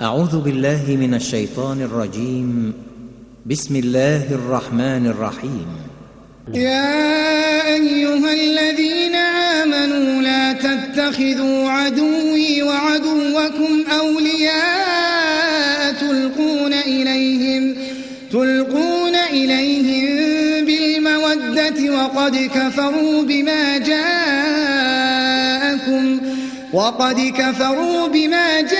أعوذ بالله من الشيطان الرجيم. بسم الله الرحمن الرحيم. يا أيها الذين آمنوا لا تتخذوا عدوي وعدوكم أولياء تلقون إليهم تلقون إليهم بالمودة وقد كفروا بما جاءكم وقد كفروا بما جاءكم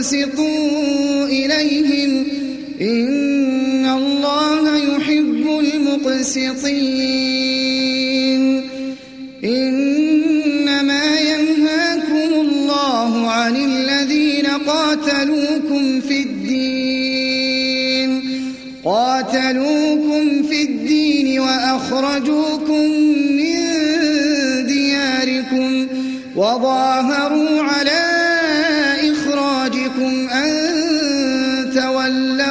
وتقسطوا إليهم. إن الله يحب المقسطين. إنما ينهاكم الله عن الذين قاتلوكم في الدين. قاتلوكم في الدين وأخرجوكم من دياركم وظاهروا على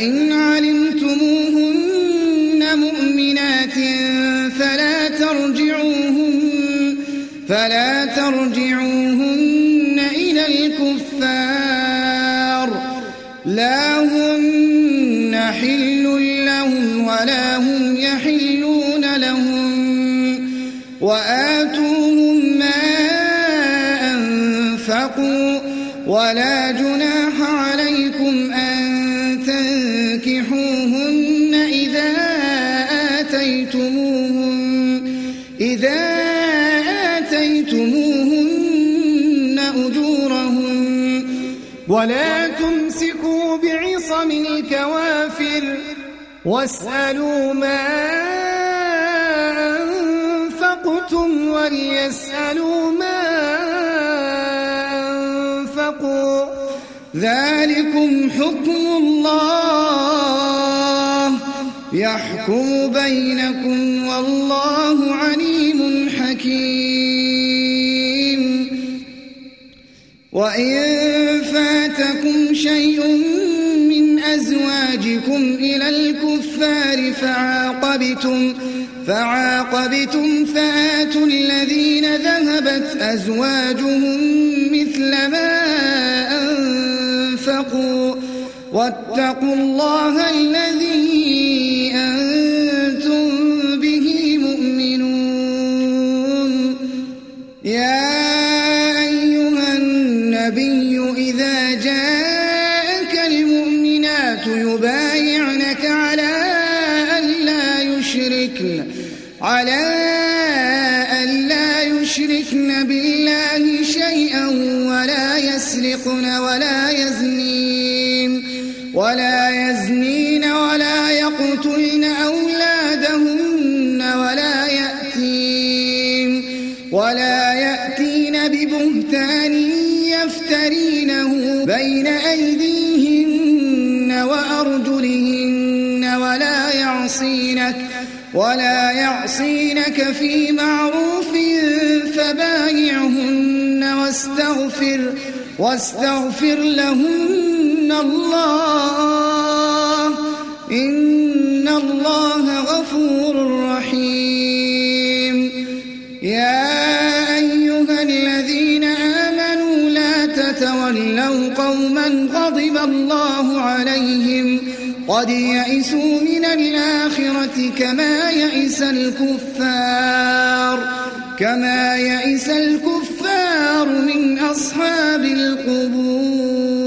فإن علمتموهن مؤمنات فلا ترجعوهن فلا ترجعوهن إلى الكفار لا هن حل لهم ولا هم يحلون لهم وآتوهم ما أنفقوا ولا جناح عليكم آتيتموهن إذا آتيتموهن أجورهن ولا تمسكوا بعصم الكوافر واسألوا ما أنفقتم وليسألوا ما أنفقوا. ذلكم حكم الله. يحكم بينكم والله عليم حكيم. وإن فاتكم شيء من أزواجكم إلى الكفار فعاقبتم فعاقبتم فآتوا الذين ذهبت أزواجهم مثل ما أنفقوا. واتقوا الله الذي النبي إذا جاءك المؤمنات يبايعنك على أن لا يشركن على أن لا يشركن بالله شيئا ولا يسرقن ولا يزنين ولا يزنين ولا يقتلن أولادهن ولا يأتين ولا يأتين ببهتان يفترينه بين أيديهن وأرجلهن ولا يعصينك ولا يعصينك في معروف فبايعهن واستغفر واستغفر لهن الله. إن الله غفور رحيم غضب الله عليهم. قد يئسوا من الآخرة كما يئس الكفار. كما يئس الكفار من أصحاب القبور.